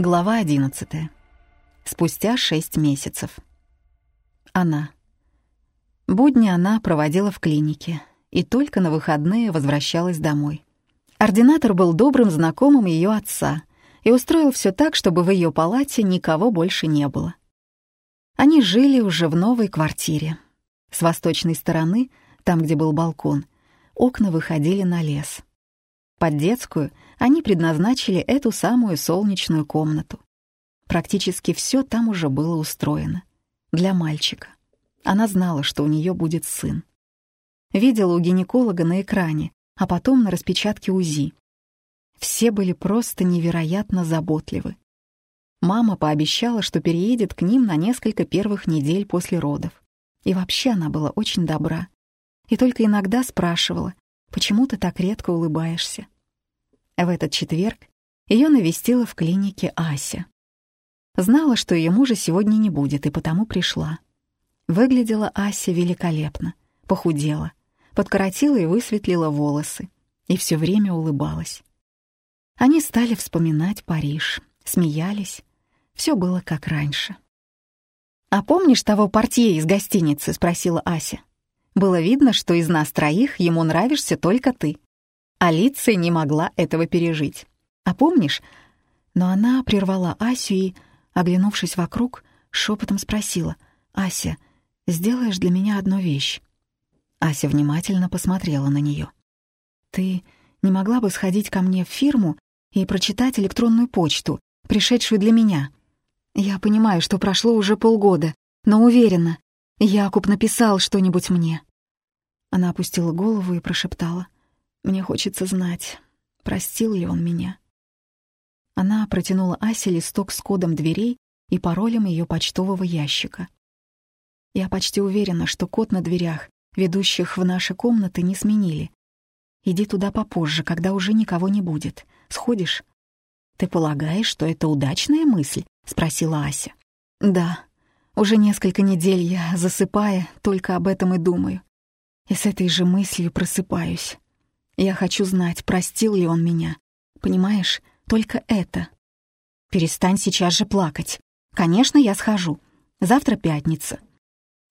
Глава 11. Спустя шесть месяцев. Она. Будни она проводила в клинике и только на выходные возвращалась домой. Ординатор был добрым знакомым ее отца и устроил все так, чтобы в ее палате никого больше не было. Они жили уже в новой квартире. С восточной стороны, там, где был балкон, окна выходили на лес. Под детскую они предназначили эту самую солнечную комнату. Практически все там уже было устроено. Для мальчика. Она знала, что у нее будет сын. Видела у гинеколога на экране, а потом на распечатке УЗИ. Все были просто невероятно заботливы. Мама пообещала, что переедет к ним на несколько первых недель после родов. И вообще она была очень добра. И только иногда спрашивала, Почему ты так редко улыбаешься?» В этот четверг ее навестила в клинике Ася. Знала, что ее мужа сегодня не будет, и потому пришла. Выглядела Ася великолепно, похудела, подкоротила и высветлила волосы, и все время улыбалась. Они стали вспоминать Париж, смеялись. Все было как раньше. «А помнишь того портье из гостиницы?» — спросила Ася. Было видно, что из нас троих ему нравишься только ты. Алиция не могла этого пережить. А помнишь? Но она прервала Асю и, оглянувшись вокруг, шепотом спросила. «Ася, сделаешь для меня одну вещь?» Ася внимательно посмотрела на нее. «Ты не могла бы сходить ко мне в фирму и прочитать электронную почту, пришедшую для меня? Я понимаю, что прошло уже полгода, но уверена, Якуб написал что-нибудь мне. Она опустила голову и прошептала. «Мне хочется знать, простил ли он меня». Она протянула Асе листок с кодом дверей и паролем ее почтового ящика. «Я почти уверена, что код на дверях, ведущих в наши комнаты, не сменили. Иди туда попозже, когда уже никого не будет. Сходишь?» «Ты полагаешь, что это удачная мысль?» — спросила Ася. «Да. Уже несколько недель я, засыпая, только об этом и думаю. И с этой же мыслью просыпаюсь. Я хочу знать, простил ли он меня. Понимаешь, только это. Перестань сейчас же плакать. Конечно, я схожу. Завтра пятница.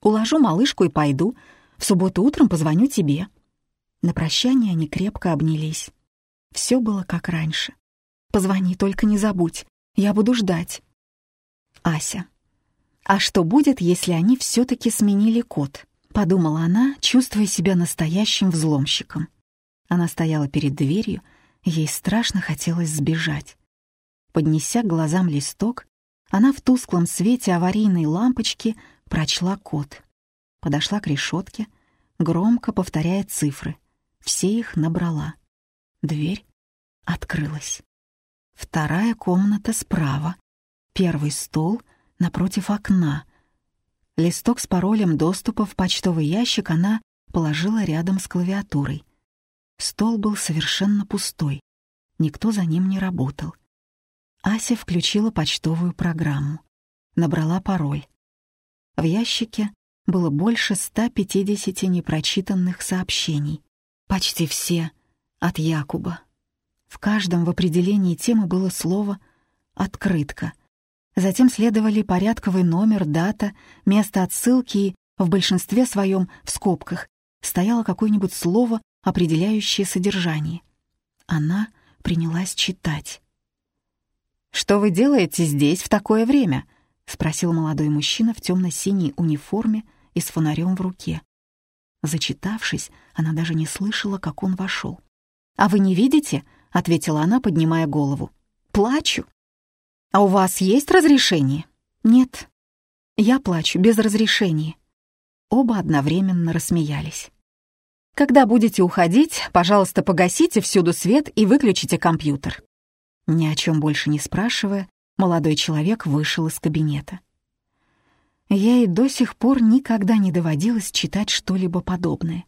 Уложу малышку и пойду. В субботу утром позвоню тебе. На прощание они крепко обнялись. Все было как раньше. Позвони, только не забудь. Я буду ждать. Ася. А что будет, если они все-таки сменили код? — подумала она, чувствуя себя настоящим взломщиком. Она стояла перед дверью, ей страшно хотелось сбежать. Поднеся к глазам листок, она в тусклом свете аварийной лампочки прочла код. Подошла к решетке, громко повторяя цифры. Все их набрала. Дверь открылась. Вторая комната справа. Первый стол напротив окна — Листок с паролем доступа в почтовый ящик она положила рядом с клавиатурой. Стол был совершенно пустой. Никто за ним не работал. Ася включила почтовую программу. Набрала пароль. В ящике было больше 150 непрочитанных сообщений. Почти все от Якуба. В каждом в определении темы было слово «открытка», Затем следовали порядковый номер, дата, место отсылки и, в большинстве своем, в скобках, стояло какое-нибудь слово, определяющее содержание. Она принялась читать. «Что вы делаете здесь в такое время?» — спросил молодой мужчина в темно-синей униформе и с фонарем в руке. Зачитавшись, она даже не слышала, как он вошел. «А вы не видите?» — ответила она, поднимая голову. «Плачу. «А у вас есть разрешение?» «Нет». «Я плачу без разрешения». Оба одновременно рассмеялись. «Когда будете уходить, пожалуйста, погасите всюду свет и выключите компьютер». Ни о чем больше не спрашивая, молодой человек вышел из кабинета. Ей до сих пор никогда не доводилось читать что-либо подобное.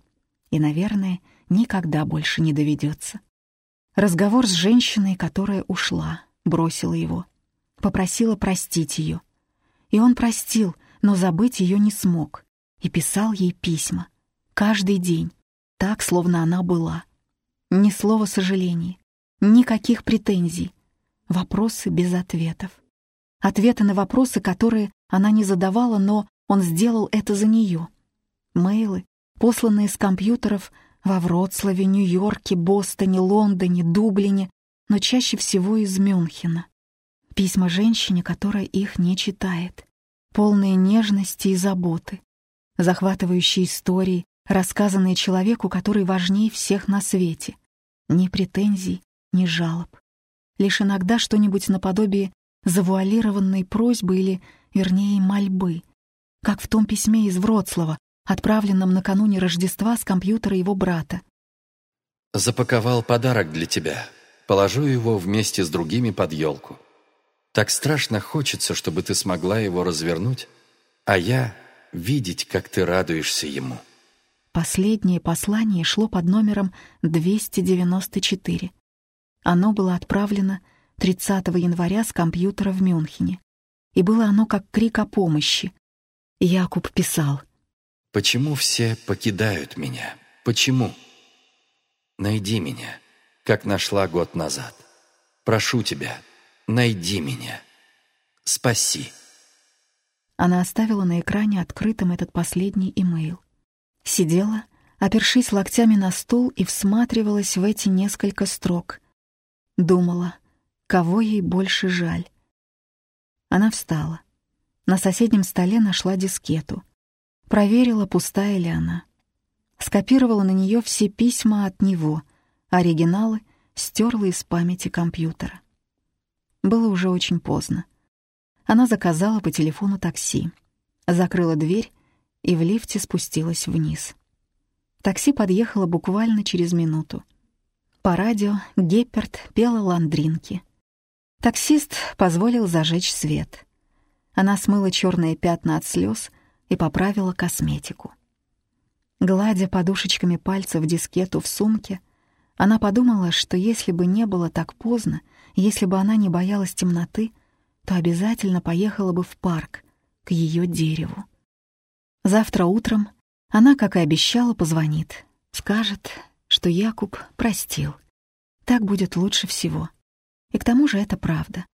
И, наверное, никогда больше не доведется. Разговор с женщиной, которая ушла, бросила его попросила простить ее. И он простил, но забыть ее не смог. И писал ей письма. Каждый день. Так, словно она была. Ни слова сожаления. Никаких претензий. вопросы без ответов. Ответы на вопросы, которые она не задавала, но он сделал это за нее. Мейлы, посланные с компьютеров во Вроцлаве, Нью-Йорке, Бостоне, Лондоне, Дублине, но чаще всего из Мюнхена. Письма женщине, которая их не читает. Полные нежности и заботы. Захватывающие истории, рассказанные человеку, который важнее всех на свете. Ни претензий, ни жалоб. Лишь иногда что-нибудь наподобие завуалированной просьбы или, вернее, мольбы. Как в том письме из Вроцлава, отправленном накануне Рождества с компьютера его брата. «Запаковал подарок для тебя. Положу его вместе с другими под елку. Так страшно хочется, чтобы ты смогла его развернуть, а я видеть, как ты радуешься ему». Последнее послание шло под номером 294. Оно было отправлено 30 января с компьютера в Мюнхене. И было оно как крик о помощи. Якуб писал. «Почему все покидают меня? Почему? Найди меня, как нашла год назад. Прошу тебя, найди меня. Спаси». Она оставила на экране открытым этот последний имейл. Сидела, опершись локтями на стул и всматривалась в эти несколько строк. Думала, кого ей больше жаль. Она встала. На соседнем столе нашла дискету. Проверила, пустая ли она. Скопировала на нее все письма от него, оригиналы стерла из памяти компьютера. Было уже очень поздно. Она заказала по телефону такси, закрыла дверь и в лифте спустилась вниз. Такси подъехало буквально через минуту. По радио Гепперт пела ландринки. Таксист позволил зажечь свет. Она смыла черные пятна от слез и поправила косметику. Гладя подушечками пальцев дискету в сумке, она подумала, что если бы не было так поздно, если бы она не боялась темноты, то обязательно поехала бы в парк, к ее дереву. Завтра утром она, как и обещала, позвонит. Скажет, что Якуб простил. Так будет лучше всего. И к тому же это правда.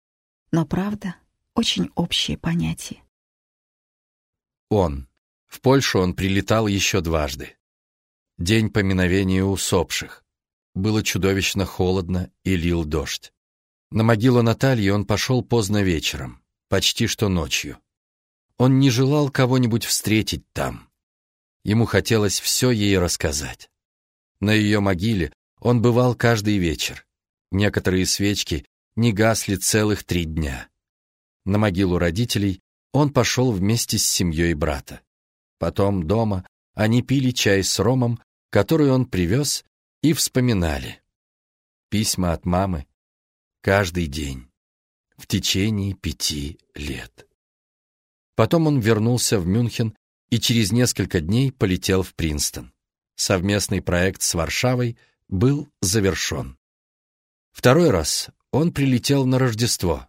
Но правда — очень общее понятие. Он. В Польшу он прилетал еще дважды. День поминовения усопших. Было чудовищно холодно и лил дождь. На могилу Натальи он пошел поздно вечером, почти что ночью. Он не желал кого-нибудь встретить там. Ему хотелось все ей рассказать. На ее могиле он бывал каждый вечер. Некоторые свечки не гасли целых три дня. На могилу родителей он пошел вместе с семьей брата. Потом дома они пили чай с ромом, который он привез, и вспоминали. Письма от мамы каждый день в течение пяти лет. Потом он вернулся в Мюнхен и через несколько дней полетел в Принстон. Совместный проект с Варшавой был завершен. Второй раз он прилетел на Рождество.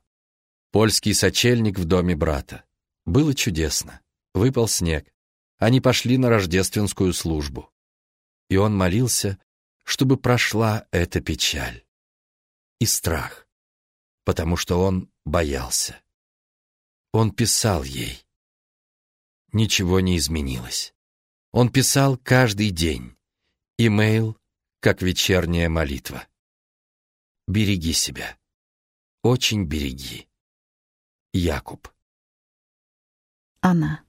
Польский сочельник в доме брата. Было чудесно. Выпал снег. Они пошли на рождественскую службу. И он молился, чтобы прошла эта печаль. И страх. Потому что он боялся. Он писал ей. Ничего не изменилось. Он писал каждый день. Имейл, как вечерняя молитва. Береги себя. Очень береги. Якуб. Она.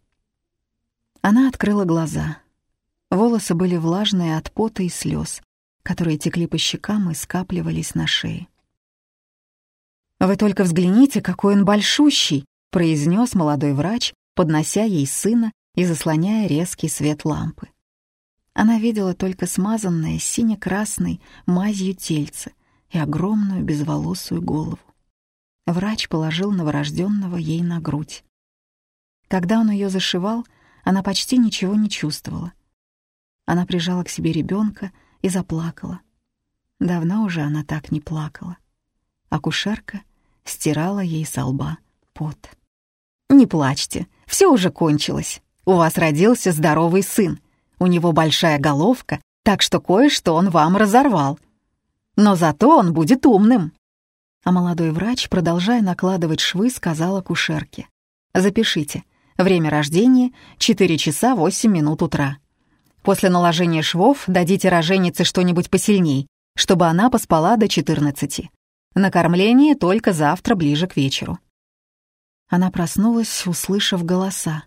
Она открыла глаза. Волосы были влажные от пота и слез, которые текли по щекам и скапливались на шее. «Вы только взгляните, какой он большущий!» — произнес молодой врач, поднося ей сына и заслоняя резкий свет лампы. Она видела только смазанное сине-красной мазью тельце и огромную безволосую голову. Врач положил новорожденного ей на грудь. Когда он ее зашивал, она почти ничего не чувствовала. Она прижала к себе ребенка и заплакала. Давно уже она так не плакала. Акушерка стирала ей со лба пот. «Не плачьте, все уже кончилось. У вас родился здоровый сын. У него большая головка, так что кое-что он вам разорвал. Но зато он будет умным». А молодой врач, продолжая накладывать швы, сказал акушерке. «Запишите. Время рождения — 4 часа 8 минут утра. После наложения швов дадите роженице что-нибудь посильней, чтобы она поспала до 14. Накормление только завтра ближе к вечеру». Она проснулась, услышав голоса.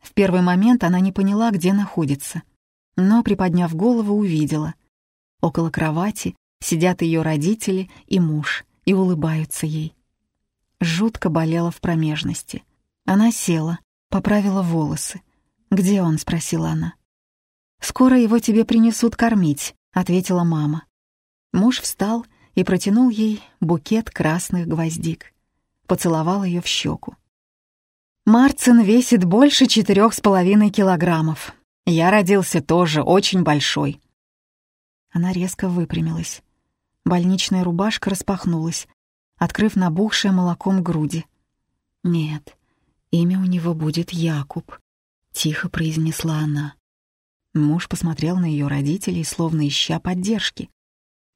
В первый момент она не поняла, где находится, но, приподняв голову, увидела. Около кровати сидят ее родители и муж и улыбаются ей. Жутко болела в промежности. Она села, поправила волосы. «Где он?» — спросила она. «Скоро его тебе принесут кормить», — ответила мама. Муж встал и протянул ей букет красных гвоздик. Поцеловал ее в щеку. «Марцин весит больше четырех с половиной килограммов. Я родился тоже очень большой». Она резко выпрямилась. Больничная рубашка распахнулась, открыв набухшее молоком груди. «Нет, имя у него будет Якуб», — тихо произнесла она. Муж посмотрел на ее родителей, словно ища поддержки.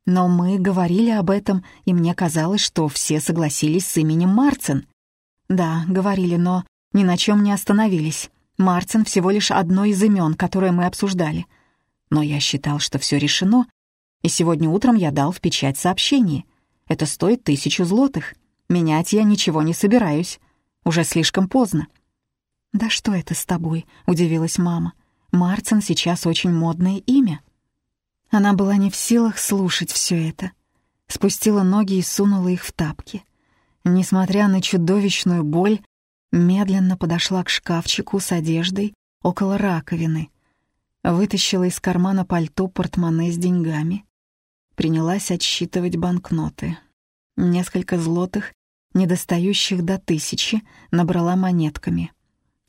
«Но мы говорили об этом, и мне казалось, что все согласились с именем Марцин». «Да, говорили, но ни на чем не остановились. Марцин всего лишь одно из имен, которое мы обсуждали. Но я считал, что все решено, и сегодня утром я дал в печать сообщение. Это стоит тысячу злотых. Менять я ничего не собираюсь. Уже слишком поздно». «Да что это с тобой?» — удивилась мама. «Марцин сейчас очень модное имя». Она была не в силах слушать все это. Спустила ноги и сунула их в тапки. Несмотря на чудовищную боль, медленно подошла к шкафчику с одеждой около раковины, вытащила из кармана пальто портмоне с деньгами, принялась отсчитывать банкноты. Несколько злотых, недостающих до тысячи, набрала монетками.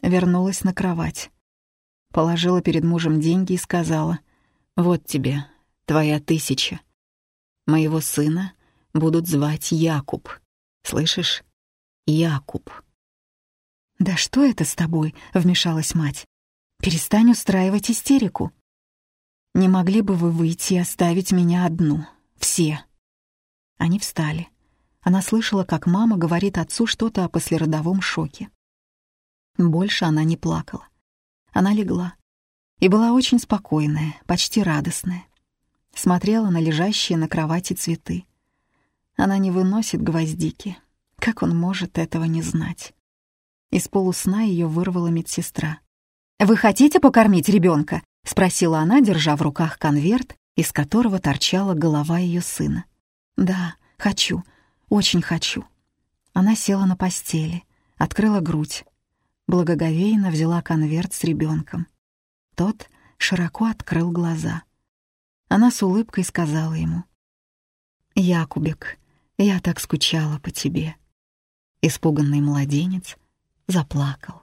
Вернулась на кровать. Положила перед мужем деньги и сказала, «Вот тебе, твоя тысяча. Моего сына будут звать Якуб. Слышишь? Якуб». «Да что это с тобой?» — вмешалась мать. «Перестань устраивать истерику. Не могли бы вы выйти и оставить меня одну? Все». Они встали. Она слышала, как мама говорит отцу что-то о послеродовом шоке. Больше она не плакала. Она легла. И была очень спокойная, почти радостная. Смотрела на лежащие на кровати цветы. Она не выносит гвоздики. Как он может этого не знать? Из полусна ее вырвала медсестра. «Вы хотите покормить ребенка?» — спросила она, держа в руках конверт, из которого торчала голова ее сына. «Да, хочу, очень хочу». Она села на постели, открыла грудь, благоговейно взяла конверт с ребенком. Тот широко открыл глаза. Она с улыбкой сказала ему. «Якубик, я так скучала по тебе». Испуганный младенец заплакал.